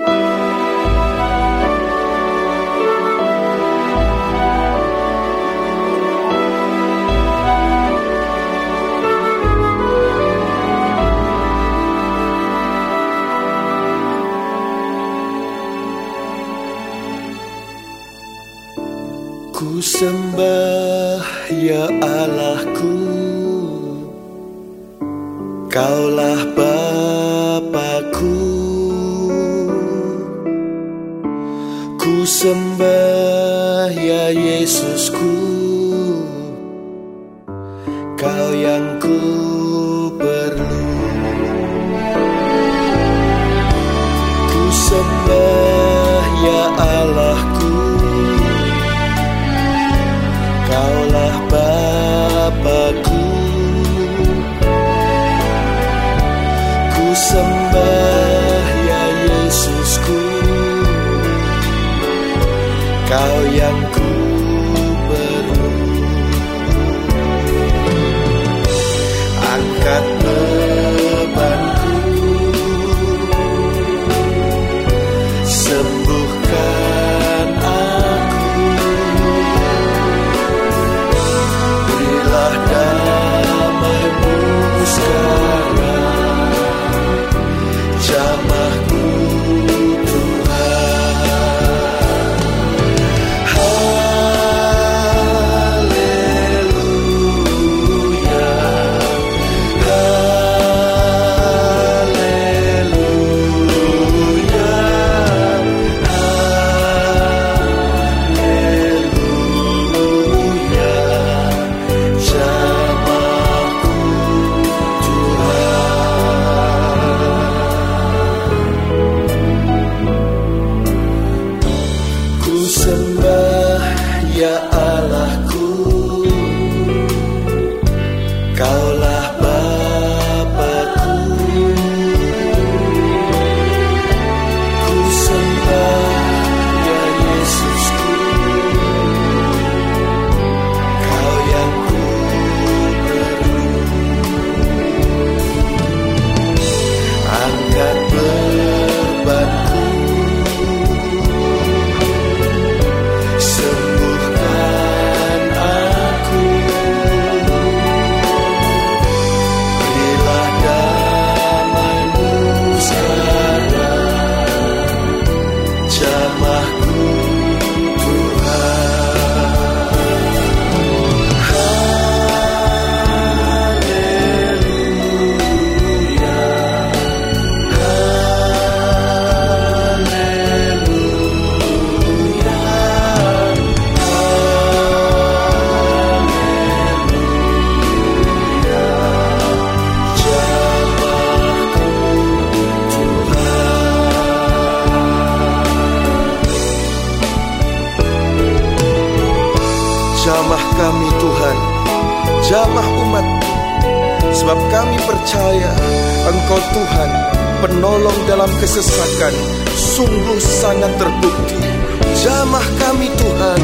Ku sembah ya Allahku. Kaulah Bapakku sembah ya Yesusku Kau yang ku perlu Ku sembah Kau yang ku perlu Angkat Kaulah Jamah umat Sebab kami percaya Engkau Tuhan Penolong dalam kesesakan Sungguh sangat terbukti. Jamah kami Tuhan